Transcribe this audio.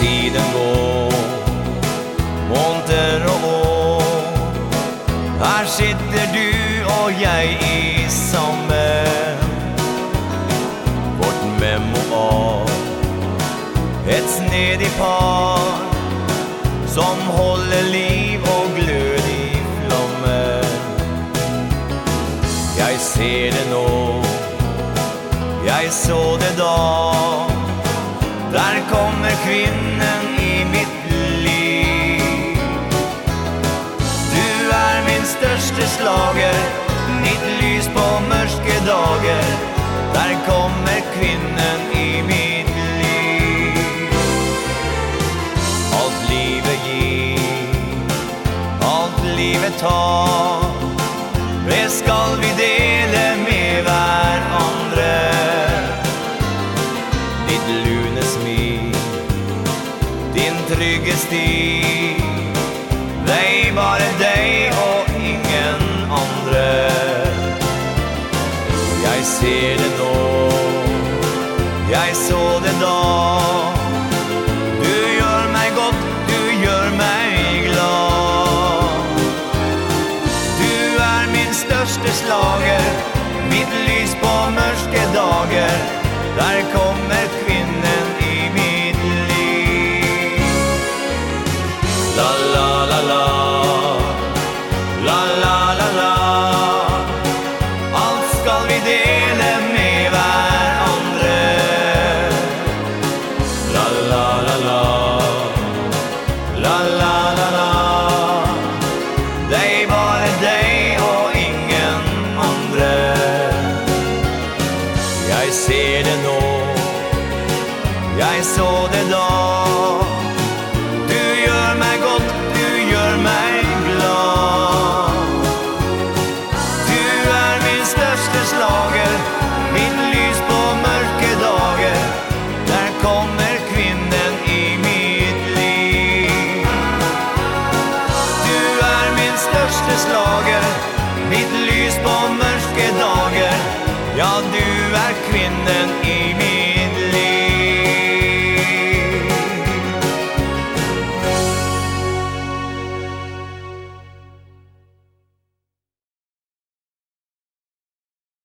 tiden går, måneder og år. Her sitter du og jeg i sammen. Vårt memoar, et snedig par som holder liv og glød i flammen. Jeg ser det nå, jeg så det da. Der kommer kvinnen slager, mitt lys på mørke dager. Der kommer kvinnen i mitt liv. Alt livet gir, alt livet tar, det skal vi dele med hverandre. Ditt lune smil, din trygge sti, deg, bare ser det nå, jeg så det da. Du gjør meg godt, du gjør meg glad. Du er min største slager, mitt lys på mørke dager. Der kommer la la la la. Deg, bare deg og ingen andre. Jeg ser det nå, jeg så det da. Du gjør meg godt, du gjør meg glad. Du er min største slager, største slager, mitt lys på mørke dager. Ja, du er kvinnen i